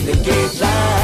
que te queda.